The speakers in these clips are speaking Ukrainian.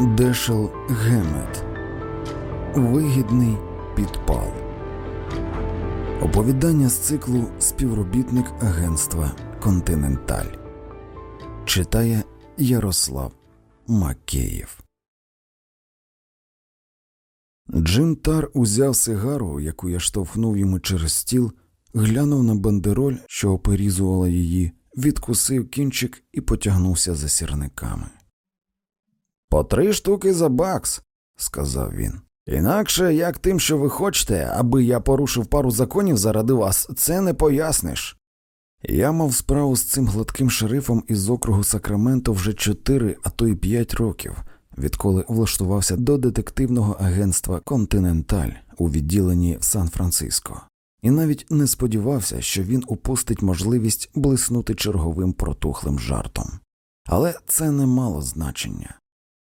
Дешел Гемет Вигідний підпал. Оповідання з циклу Співробітник агентства Континенталь читає Ярослав Макеєв. Джим Тар узяв сигару, яку я штовхнув йому через стіл, глянув на бандероль, що оперізувала її, відкусив кінчик і потягнувся за сірниками. По три штуки за бакс, сказав він. Інакше, як тим, що ви хочете, аби я порушив пару законів заради вас, це не поясниш. Я мав справу з цим гладким шерифом із округу Сакраменто вже чотири, а то й п'ять років, відколи влаштувався до детективного агентства Континенталь у відділенні Сан-Франциско, і навіть не сподівався, що він упустить можливість блиснути черговим протухлим жартом. Але це не мало значення.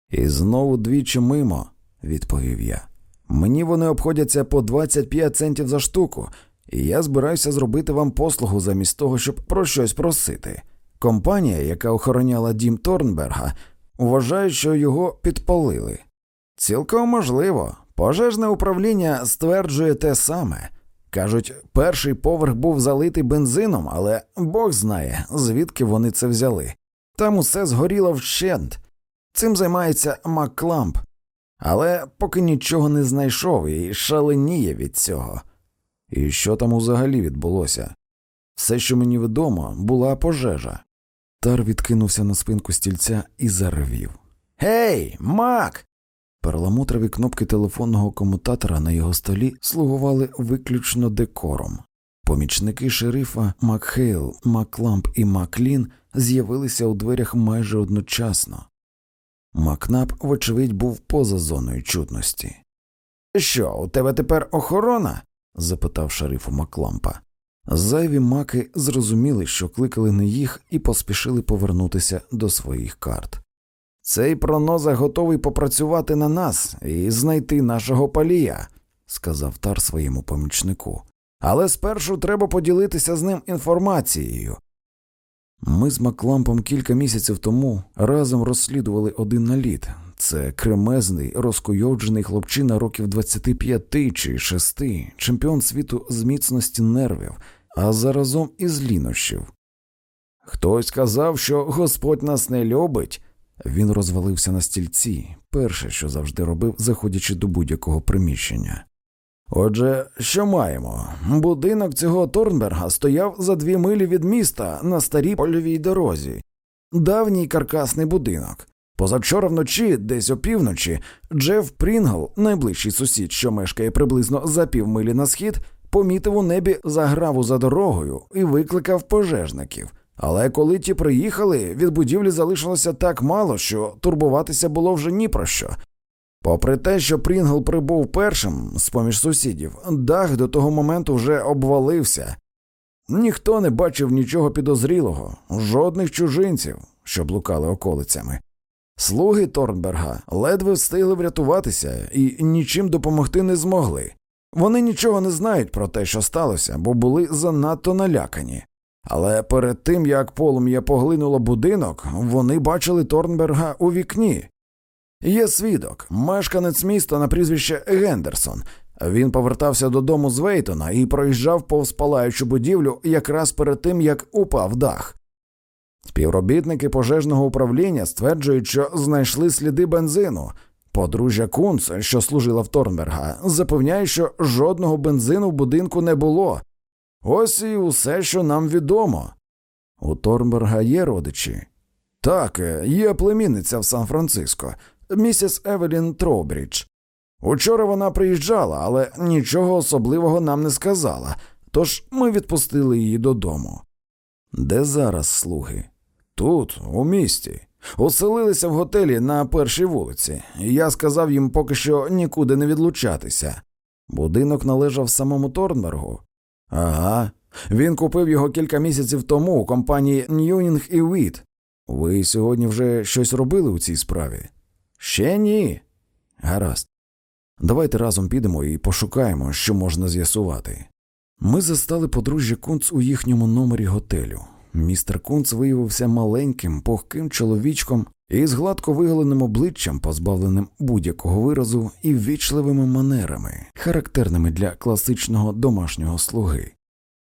І знову двічі мимо, відповів я. Мені вони обходяться по 25 центів за штуку, і я збираюся зробити вам послугу замість того, щоб про щось просити. Компанія, яка охороняла дім Торнберга, вважає, що його підпалили. Цілком можливо, пожежне управління стверджує те саме. Кажуть, перший поверх був залитий бензином, але Бог знає, звідки вони це взяли. Там усе згоріло вщент. Цим займається Маккламп, але поки нічого не знайшов і шаленіє від цього. І що там взагалі відбулося? Все, що мені відомо, була пожежа. Тар відкинувся на спинку стільця і заревів. Гей, Мак! Перламутрові кнопки телефонного комутатора на його столі слугували виключно декором. Помічники шерифа Макхейл, Макламп і Маклін з'явилися у дверях майже одночасно. Макнап, вочевидь, був поза зоною чутності. Що, у тебе тепер охорона? запитав шерифу Маклампа. Зайві маки зрозуміли, що кликали не їх, і поспішили повернутися до своїх карт. Цей проноза готовий попрацювати на нас і знайти нашого палія, сказав тар своєму помічнику. Але спершу треба поділитися з ним інформацією. Ми з Маклампом кілька місяців тому разом розслідували один наліт. Це кремезний, розкуйовджений хлопчина років 25 чи 6, чемпіон світу з міцності нервів, а заразом із лінощів. Хтось казав, що Господь нас не любить. Він розвалився на стільці, перше, що завжди робив, заходячи до будь-якого приміщення. Отже, що маємо? Будинок цього Торнберга стояв за дві милі від міста на старій польовій дорозі, давній каркасний будинок. Позавчора вночі, десь опівночі, Джеф Прінгл, найближчий сусід, що мешкає приблизно за півмилі на схід, помітив у небі заграву за дорогою і викликав пожежників. Але коли ті приїхали, від будівлі залишилося так мало, що турбуватися було вже ні про що. Попри те, що Прінгл прибув першим з поміж сусідів, дах до того моменту вже обвалився. Ніхто не бачив нічого підозрілого, жодних чужинців, що блукали околицями. Слуги Торнберга ледве встигли врятуватися і нічим допомогти не змогли. Вони нічого не знають про те, що сталося, бо були занадто налякані. Але перед тим як полум'я поглинуло будинок, вони бачили Торнберга у вікні. Є свідок, мешканець міста на прізвище Гендерсон. Він повертався додому з Вейтона і проїжджав повз палаючу будівлю якраз перед тим, як упав дах. Співробітники пожежного управління стверджують, що знайшли сліди бензину. Подружжя Кунц, що служила в Торнберга, запевняє, що жодного бензину в будинку не було. Ось і усе, що нам відомо. У Торнберга є родичі. Так, є племінниця в Сан-Франциско, місіс Евелін Троубрідж. Учора вона приїжджала, але нічого особливого нам не сказала, тож ми відпустили її додому. Де зараз слуги? Тут, у місті. Оселилися в готелі на першій вулиці, я сказав їм поки що нікуди не відлучатися. Будинок належав самому Торнбергу. Ага. Він купив його кілька місяців тому у компанії Ньюнінг і Віт. Ви сьогодні вже щось робили у цій справі? Ще ні. Гаразд. Давайте разом підемо і пошукаємо, що можна з'ясувати. Ми застали подружжя Кунц у їхньому номері готелю. Містер Кунц виявився маленьким, пухким чоловічком із гладко виголеним обличчям, позбавленим будь-якого виразу, і ввічливими манерами, характерними для класичного домашнього слуги.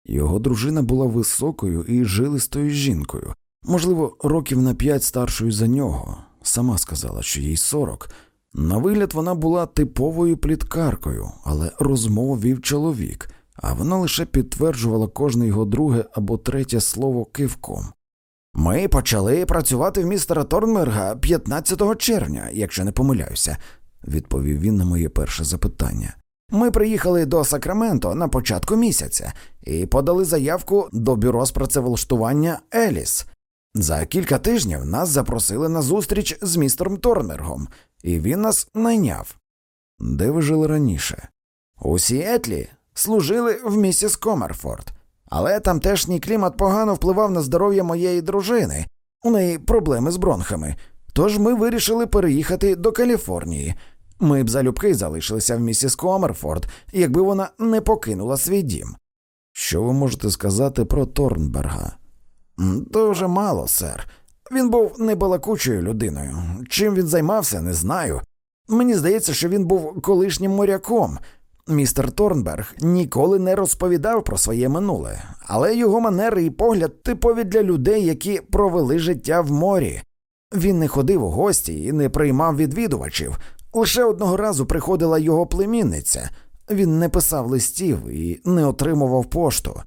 Його дружина була високою і жилистою жінкою, можливо, років на п'ять старшою за нього. Сама сказала, що їй сорок. На вигляд вона була типовою пліткаркою, але розмову вів чоловік, а вона лише підтверджувала кожне його друге або третє слово кивком. Ми почали працювати в містера Торнберга 15 червня, якщо не помиляюся, відповів він на моє перше запитання. Ми приїхали до Сакраменто на початку місяця і подали заявку до бюро з працевлаштування Еліс. За кілька тижнів нас запросили на зустріч з містером Торнбергом, і він нас найняв. Де ви жили раніше? У Сіетлі служили в місіс Комерфорд. Але тамтешній клімат погано впливав на здоров'я моєї дружини, у неї проблеми з бронхами. Тож ми вирішили переїхати до Каліфорнії. Ми б залюбки залишилися в місіс Комерфорд, якби вона не покинула свій дім. Що ви можете сказати про Торнберга? Дуже мало, сер. Він був небалакучою людиною. Чим він займався, не знаю. Мені здається, що він був колишнім моряком. Містер Торнберг ніколи не розповідав про своє минуле, але його манери і погляд типові для людей, які провели життя в морі. Він не ходив у гості і не приймав відвідувачів. Лише одного разу приходила його племінниця. Він не писав листів і не отримував пошту.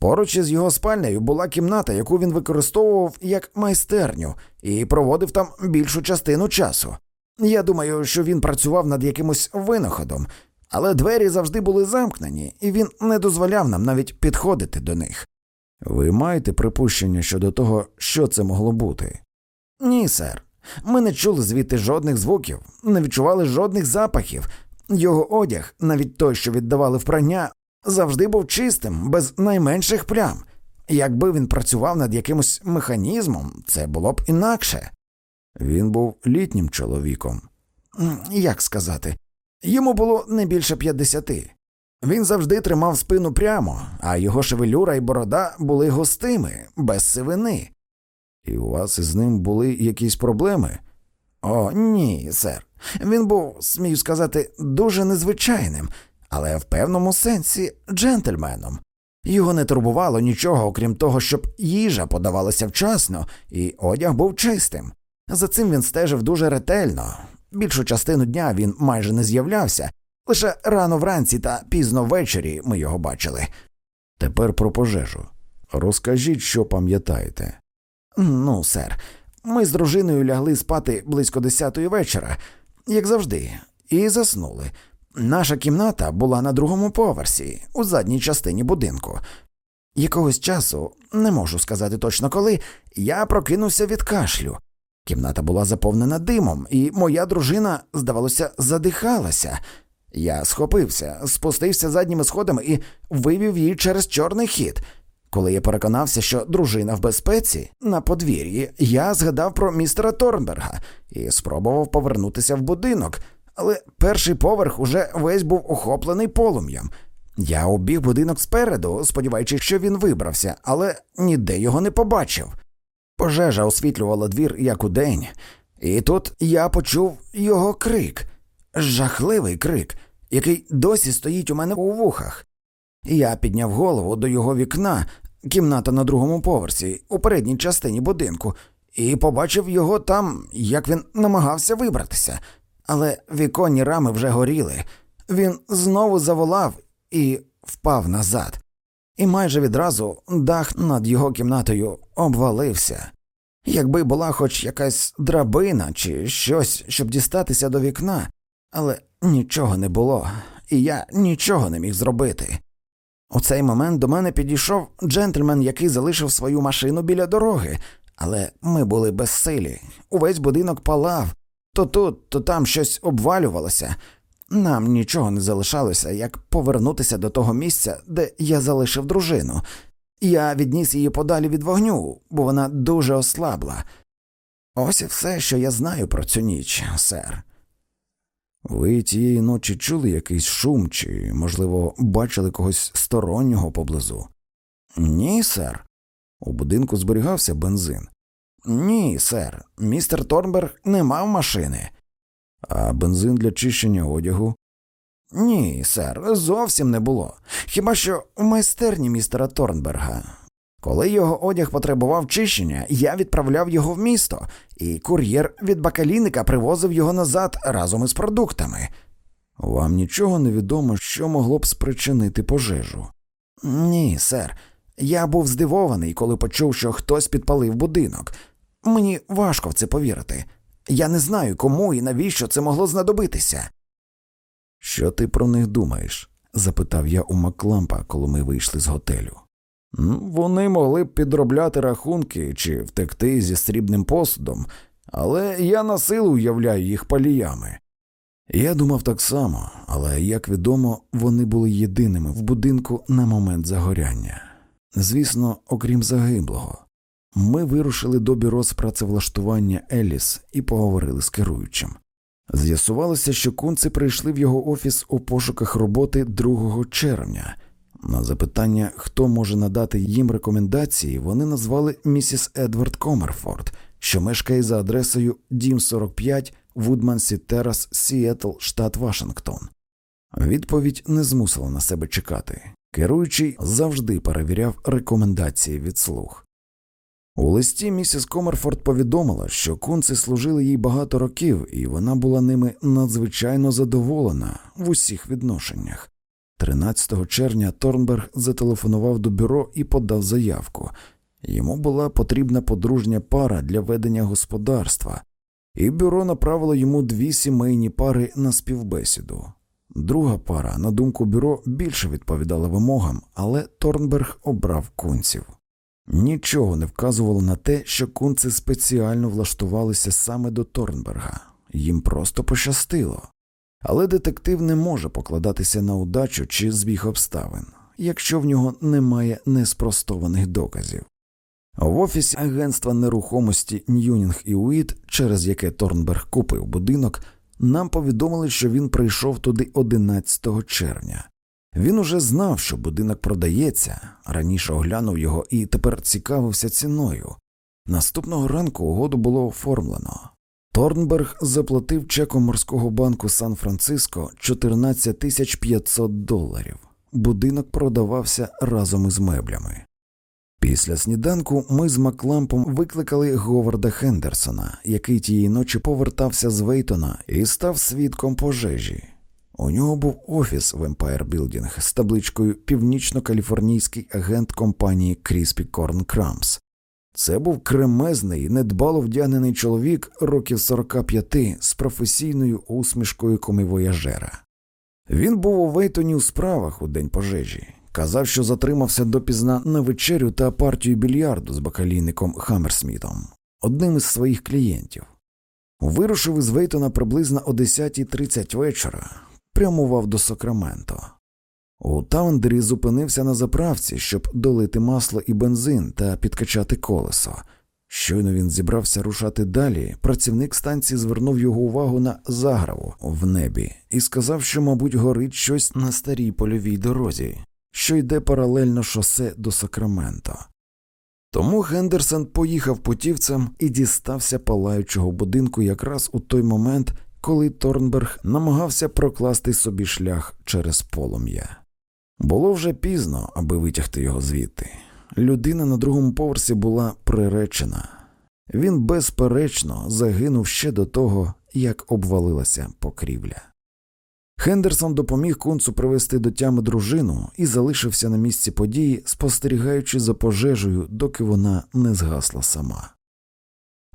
Поруч із його спальнею була кімната, яку він використовував як майстерню, і проводив там більшу частину часу. Я думаю, що він працював над якимось винаходом, але двері завжди були замкнені, і він не дозволяв нам навіть підходити до них. Ви маєте припущення щодо того, що це могло бути? Ні, сер. Ми не чули звідти жодних звуків, не відчували жодних запахів. Його одяг, навіть той, що віддавали в прання, завжди був чистим, без найменших плям. Якби він працював над якимось механізмом, це було б інакше. Він був літнім чоловіком. Як сказати, йому було не більше п'ятдесяти. Він завжди тримав спину прямо, а його шевелюра і борода були густими, без сивини. І у вас із ним були якісь проблеми? О, ні, сер. Він був, смію сказати, дуже незвичайним, але в певному сенсі джентльменом. Його не турбувало нічого, окрім того, щоб їжа подавалася вчасно, і одяг був чистим. За цим він стежив дуже ретельно. Більшу частину дня він майже не з'являвся, лише рано вранці та пізно ввечері ми його бачили. Тепер про пожежу. Розкажіть, що пам'ятаєте. Ну, сер, ми з дружиною лягли спати близько десятої вечора, як завжди, і заснули. Наша кімната була на другому поверсі, у задній частині будинку. Якогось часу, не можу сказати точно коли, я прокинувся від кашлю. Кімната була заповнена димом, і моя дружина, здавалося, задихалася. Я схопився, спустився задніми сходами і вивів її через чорний хід. Коли я переконався, що дружина в безпеці на подвір'ї, я згадав про містера Торнберга і спробував повернутися в будинок, але перший поверх уже весь був охоплений полум'ям. Я обіг будинок спереду, сподіваючись, що він вибрався, але ніде його не побачив. Пожежа освітлювала двір як удень, і тут я почув його крик, жахливий крик, який досі стоїть у мене у вухах. Я підняв голову до його вікна, кімната на другому поверсі, у передній частині будинку, і побачив його там, як він намагався вибратися, але віконні рами вже горіли. Він знову заволав і впав назад, і майже відразу дах над його кімнатою обвалився. Якби була хоч якась драбина чи щось, щоб дістатися до вікна, але нічого не було, і я нічого не міг зробити. У цей момент до мене підійшов джентльмен, який залишив свою машину біля дороги, але ми були безсилі. Увесь будинок палав, то тут, то там щось обвалювалося. Нам нічого не залишалося, як повернутися до того місця, де я залишив дружину. Я відніс її подалі від вогню, бо вона дуже ослабла. Ось і все, що я знаю про цю ніч, сер. Ви тієї ночі чули якийсь шум чи, можливо, бачили когось стороннього поблизу? Ні, сер. У будинку зберігався бензин. Ні, сер, містер Торнберг не мав машини. А бензин для чищення одягу? Ні, сер, зовсім не було. Хіба що в майстерні містера Торнберга. Коли його одяг потребував чищення, я відправляв його в місто, і кур'єр від бакалійника привозив його назад разом із продуктами. Вам нічого не відомо, що могло б спричинити пожежу? Ні, сер. Я був здивований, коли почув, що хтось підпалив будинок. Мені важко в це повірити. Я не знаю, кому і навіщо це могло знадобитися. Що ти про них думаєш? запитав я у Маклампа, коли ми вийшли з готелю. Вони могли б підробляти рахунки чи втекти зі срібним посудом, але я на силу уявляю їх паліями. Я думав так само, але, як відомо, вони були єдиними в будинку на момент загоряння. Звісно, окрім загиблого. Ми вирушили до бюро з працевлаштування Еліс і поговорили з керуючим. З'ясувалося, що кунці прийшли в його офіс у пошуках роботи 2 червня. На запитання, хто може надати їм рекомендації, вони назвали місіс Едвард Комерфорд, що мешкає за адресою Дім 45 Вудмансі Терас, Сіетл, штат Вашингтон. Відповідь не змусила на себе чекати. Керуючий завжди перевіряв рекомендації від слуг. У листі місіс Комерфорд повідомила, що кунці служили їй багато років, і вона була ними надзвичайно задоволена в усіх відношеннях. 13 червня Торнберг зателефонував до бюро і подав заявку. Йому була потрібна подружня пара для ведення господарства, і бюро направило йому дві сімейні пари на співбесіду. Друга пара, на думку бюро, більше відповідала вимогам, але Торнберг обрав кунців. Нічого не вказувало на те, що кунці спеціально влаштувалися саме до Торнберга, їм просто пощастило. Але детектив не може покладатися на удачу чи збіг обставин, якщо в нього немає неспростованих доказів. В офісі агентства нерухомості Ньюнінг і Уіт, через яке Торнберг купив будинок, нам повідомили, що він прийшов туди 11 червня. Він уже знав, що будинок продається, раніше оглянув його і тепер цікавився ціною. Наступного ранку угоду було оформлено. Торнберг заплатив чеком морського банку Сан Франциско 14 тисяч 500 доларів. Будинок продавався разом із меблями. Після сніданку ми з Маклампом викликали Говарда Хендерсона, який тієї ночі повертався з Вейтона і став свідком пожежі. У нього був офіс в Empire Building з табличкою Північно-каліфорнійський агент компанії Crispy Corn Crumbs. Це був кремезний, недбало вдягнений чоловік років 45 з професійною усмішкою комівояжера. Він був у Вейтоні у справах у день пожежі. Казав, що затримався допізна на вечерю та партію більярду з бакалійником Хаммерсмітом, одним із своїх клієнтів. Вирушив із Вейтона приблизно о 10.30 вечора, прямував до Сакраменто. У Таундері зупинився на заправці, щоб долити масло і бензин та підкачати колесо. Щойно він зібрався рушати далі, працівник станції звернув його увагу на заграву в небі і сказав, що, мабуть, горить щось на старій польовій дорозі, що йде паралельно шосе до Сакраменто. Тому Гендерсон поїхав путівцем і дістався палаючого будинку якраз у той момент, коли Торнберг намагався прокласти собі шлях через полум'я. Було вже пізно, аби витягти його звідти. Людина на другому поверсі була приречена. Він безперечно загинув ще до того, як обвалилася покрівля. Хендерсон допоміг кунцу привести до тями дружину і залишився на місці події, спостерігаючи за пожежею, доки вона не згасла сама.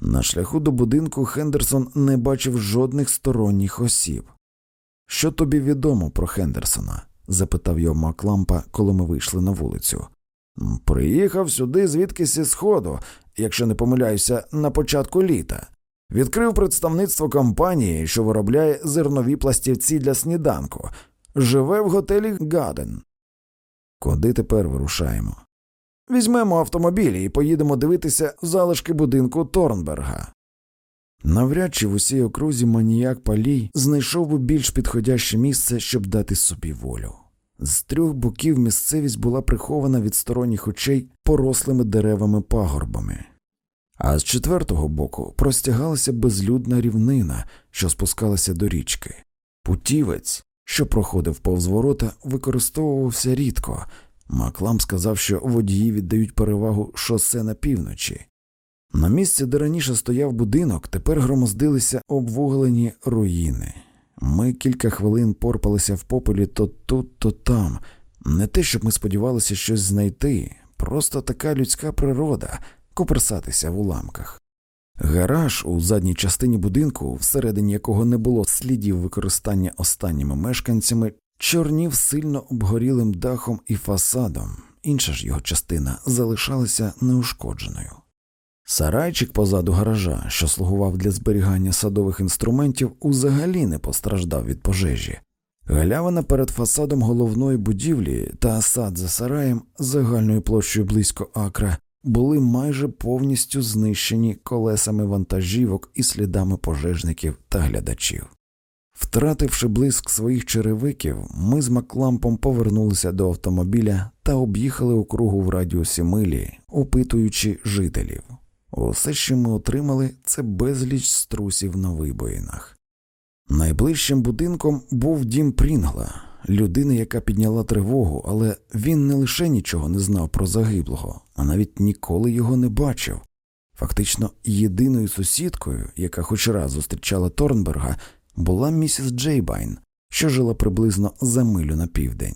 На шляху до будинку Хендерсон не бачив жодних сторонніх осіб. Що тобі відомо про Хендерсона? запитав його Маклампа, коли ми вийшли на вулицю. Приїхав сюди звідкись із сходу, якщо не помиляюся, на початку літа. Відкрив представництво компанії, що виробляє зернові пластівці для сніданку, живе в готелі Гаден. Куди тепер вирушаємо? Візьмемо автомобілі і поїдемо дивитися залишки будинку Торнберга. Навряд чи в усій окрузі маніяк палій знайшов би більш підходяще місце, щоб дати собі волю. З трьох боків місцевість була прихована від сторонніх очей порослими деревами пагорбами. А з четвертого боку простягалася безлюдна рівнина, що спускалася до річки. Путівець, що проходив повз ворота, використовувався рідко. Маклам сказав, що водії віддають перевагу шосе на півночі. На місці, де раніше стояв будинок, тепер громоздилися обвуглені руїни. Ми кілька хвилин порпалися в попелі то тут, то там. Не те, щоб ми сподівалися щось знайти, просто така людська природа коперсатися в уламках. Гараж у задній частині будинку, всередині якого не було слідів використання останніми мешканцями, чорнів сильно обгорілим дахом і фасадом, інша ж його частина залишалася неушкодженою. Сарайчик позаду гаража, що слугував для зберігання садових інструментів, узагалі не постраждав від пожежі. Галявина перед фасадом головної будівлі та сад за сараєм загальною площею близько акра були майже повністю знищені колесами вантажівок і слідами пожежників та глядачів. Втративши блиск своїх черевиків, ми з Маклампом повернулися до автомобіля та об'їхали округу в радіусі милі, опитуючи жителів. Усе, що ми отримали, це безліч струсів на вибоїнах. Найближчим будинком був дім Прінгла, людини, яка підняла тривогу, але він не лише нічого не знав про загиблого, а навіть ніколи його не бачив. Фактично, єдиною сусідкою, яка хоч раз зустрічала Торнберга, була місіс Джейбайн, що жила приблизно за милю на південь.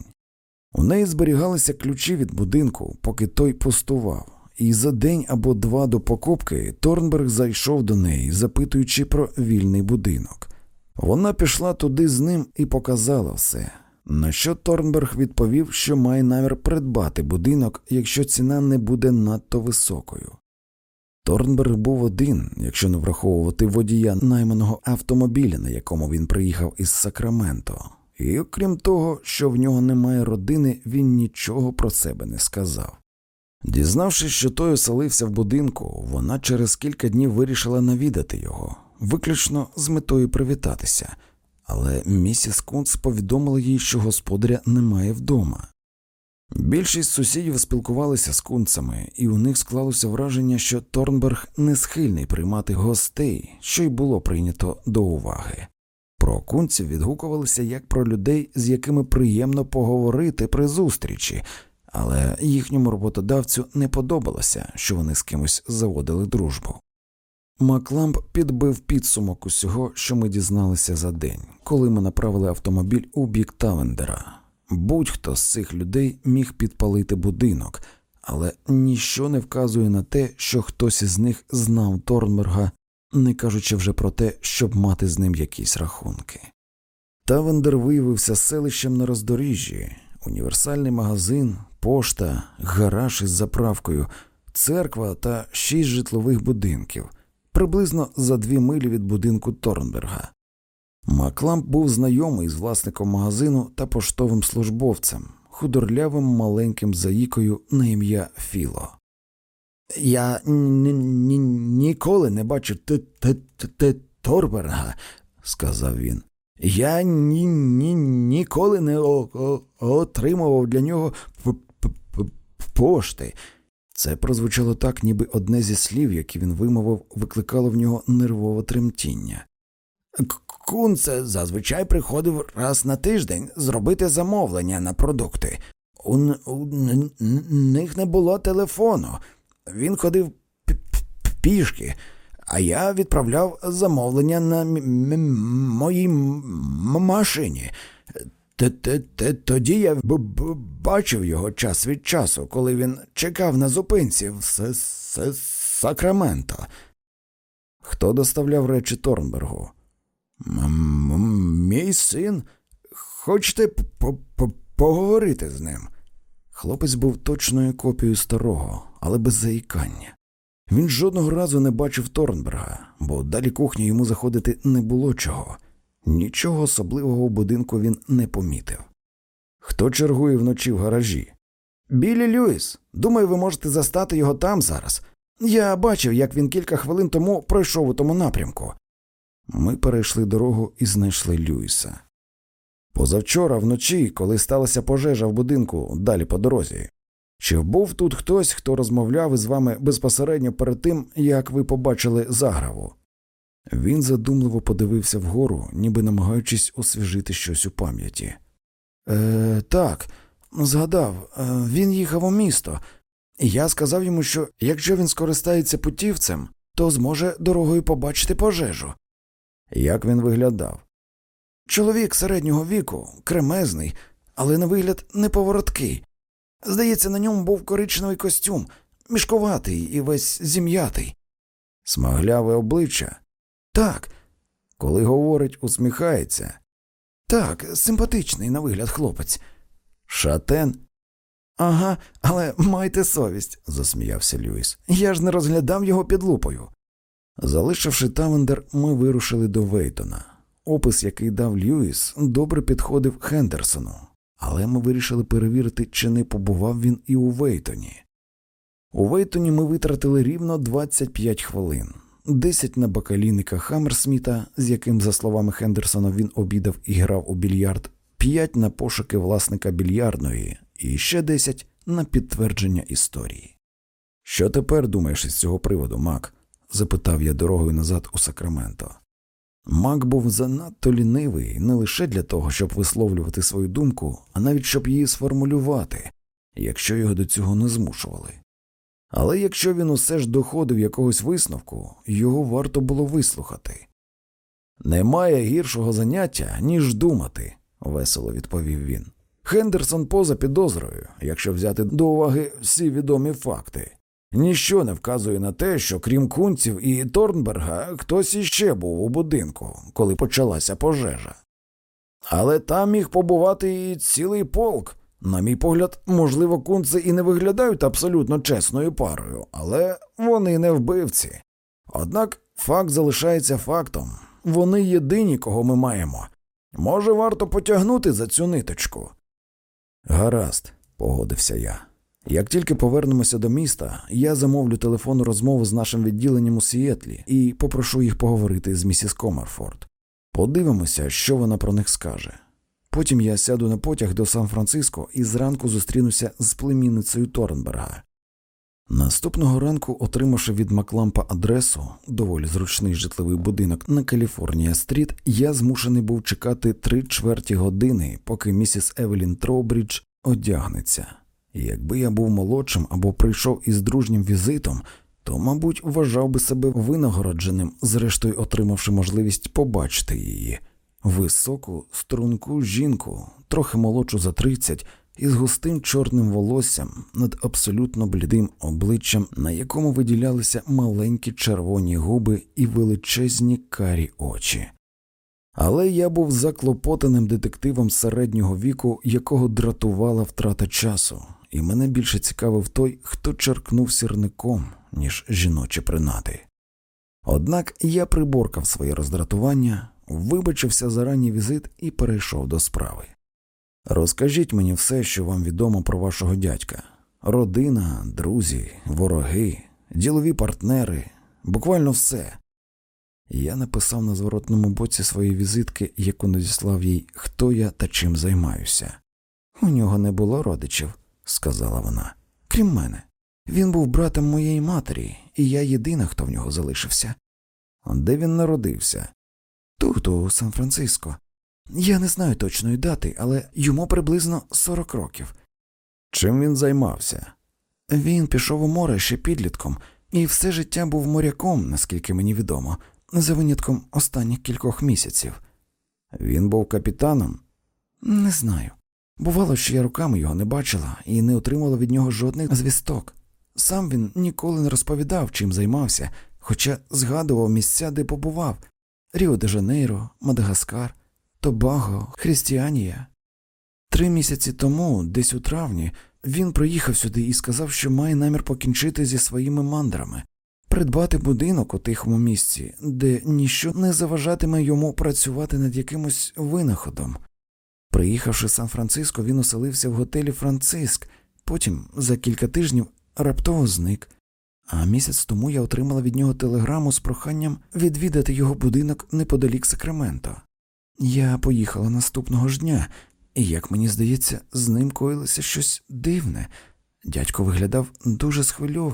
У неї зберігалися ключі від будинку, поки той пустував, і за день або два до покупки Торнберг зайшов до неї, запитуючи про вільний будинок. Вона пішла туди з ним і показала все. На що Торнберг відповів, що має намір придбати будинок, якщо ціна не буде надто високою. Торнберг був один, якщо не враховувати водія найманого автомобіля, на якому він приїхав із Сакраменто, і окрім того, що в нього немає родини, він нічого про себе не сказав. Дізнавшись, що той оселився в будинку, вона через кілька днів вирішила навідати його, виключно з метою привітатися, але місіс Кунц повідомила їй, що господаря немає вдома. Більшість сусідів спілкувалися з кунцами, і у них склалося враження, що Торнберг не схильний приймати гостей, що й було прийнято до уваги. Про кунців відгукувалися як про людей, з якими приємно поговорити при зустрічі, але їхньому роботодавцю не подобалося, що вони з кимось заводили дружбу. Макламп підбив підсумок усього, що ми дізналися за день, коли ми направили автомобіль у бік Тавендера. Будь-хто з цих людей міг підпалити будинок, але ніщо не вказує на те, що хтось із них знав Торнберга, не кажучи вже про те, щоб мати з ним якісь рахунки. Тавендер виявився селищем на роздоріжжі, універсальний магазин, пошта, гараж із заправкою, церква та шість житлових будинків, приблизно за дві милі від будинку Торнберга. Макламп був знайомий з власником магазину та поштовим службовцем, худорлявим маленьким заїкою на ім'я Філо. Я ні- ні- ніколи не бачив т- т- т- т- Торберга, сказав він. Я ні- ні- ніколи не отримував для нього пошти. Це прозвучало так, ніби одне зі слів, які він вимовив, викликало в нього нервове тремтіння. Кунце зазвичай приходив раз на тиждень зробити замовлення на продукти. У, у них не було телефону. Він ходив пішки, а я відправляв замовлення на моїй машині. Т- т- т- Тоді я б- б- бачив його час від часу, коли він чекав на зупинці в С- С- Сакраменто. Хто доставляв речі Торнбергу? Мій син. Хочете поговорити з ним? Хлопець був точною копією старого, але без заїкання. Він жодного разу не бачив Торнберга, бо далі кухні йому заходити не було чого. Нічого особливого у будинку він не помітив. Хто чергує вночі в гаражі? Білі Льюіс. Думаю, ви можете застати його там зараз. Я бачив, як він кілька хвилин тому пройшов у тому напрямку. Ми перейшли дорогу і знайшли Льюіса. Позавчора вночі, коли сталася пожежа в будинку далі по дорозі, Чи був тут хтось, хто розмовляв із вами безпосередньо перед тим, як ви побачили заграву? Він задумливо подивився вгору, ніби намагаючись освіжити щось у пам'яті. Е, так, згадав, е, він їхав у місто, я сказав йому, що якщо він скористається путівцем, то зможе дорогою побачити пожежу. Як він виглядав? Чоловік середнього віку, кремезний, але на вигляд неповороткий. Здається, на ньому був коричневий костюм, мішкуватий і весь зім'ятий. Смагляве обличчя. Так, коли говорить, усміхається. Так, симпатичний на вигляд хлопець. Шатен. Ага, але майте совість, засміявся Льюіс. Я ж не розглядав його під лупою. Залишивши Тавендер, ми вирушили до Вейтона. Опис, який дав Льюіс, добре підходив Хендерсону, але ми вирішили перевірити, чи не побував він і у Вейтоні. У Вейтоні ми витратили рівно 25 хвилин, 10 на бакалійника Хаммерсміта, з яким, за словами Хендерсона, він обідав і грав у більярд, 5 на пошуки власника більярдної і ще 10 на підтвердження історії. Що тепер думаєш із цього приводу, Мак? Запитав я дорогою назад у Сакраменто. Мак був занадто лінивий не лише для того, щоб висловлювати свою думку, а навіть щоб її сформулювати, якщо його до цього не змушували. Але якщо він усе ж доходив якогось висновку, його варто було вислухати. Немає гіршого заняття, ніж думати, весело відповів він. Хендерсон поза підозрою, якщо взяти до уваги всі відомі факти. Ніщо не вказує на те, що крім кунців і Торнберга, хтось іще був у будинку, коли почалася пожежа. Але там міг побувати і цілий полк. На мій погляд, можливо, кунци і не виглядають абсолютно чесною парою, але вони не вбивці. Однак факт залишається фактом вони єдині, кого ми маємо. Може, варто потягнути за цю ниточку. Гаразд, погодився я. Як тільки повернемося до міста, я замовлю телефонну розмову з нашим відділенням у Сіетлі і попрошу їх поговорити з місіс Комерфорд. Подивимося, що вона про них скаже. Потім я сяду на потяг до Сан-Франциско і зранку зустрінуся з племінницею Торнберга. Наступного ранку, отримавши від Маклампа адресу, доволі зручний житловий будинок на Каліфорнія Стріт, я змушений був чекати три чверті години, поки місіс Евелін Троубрідж одягнеться. Якби я був молодшим або прийшов із дружнім візитом, то, мабуть, вважав би себе винагородженим, зрештою отримавши можливість побачити її високу, струнку жінку, трохи молодшу за тридцять, із густим чорним волоссям над абсолютно блідим обличчям, на якому виділялися маленькі червоні губи і величезні карі очі. Але я був заклопотаним детективом середнього віку, якого дратувала втрата часу, і мене більше цікавив той, хто черкнув сірником, ніж жіночі принади. Однак я приборкав своє роздратування, вибачився за ранній візит і перейшов до справи. Розкажіть мені все, що вам відомо про вашого дядька родина, друзі, вороги, ділові партнери, буквально все. Я написав на зворотному боці своєї візитки, яку надіслав їй, хто я та чим займаюся. У нього не було родичів, сказала вона, крім мене. Він був братом моєї матері, і я єдина, хто в нього залишився. Де він народився? Тут, у Сан-Франциско. Я не знаю точної дати, але йому приблизно 40 років. Чим він займався? Він пішов у море ще підлітком, і все життя був моряком, наскільки мені відомо, за винятком останніх кількох місяців. Він був капітаном? Не знаю. Бувало, що я руками його не бачила і не отримала від нього жодних звісток. Сам він ніколи не розповідав, чим займався, хоча згадував місця, де побував Ріо де Жанейро, Мадагаскар, Тобаго, Христіанія. Три місяці тому, десь у травні, він приїхав сюди і сказав, що має намір покінчити зі своїми мандрами, придбати будинок у тихому місці, де ніщо не заважатиме йому працювати над якимось винаходом. Приїхавши з Сан-Франциско, він оселився в готелі Франциск, потім за кілька тижнів раптово зник. А місяць тому я отримала від нього телеграму з проханням відвідати його будинок неподалік Сакраменто. Я поїхала наступного ж дня, і, як мені здається, з ним коїлося щось дивне. Дядько виглядав дуже схвильованим.